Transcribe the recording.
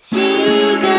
洗个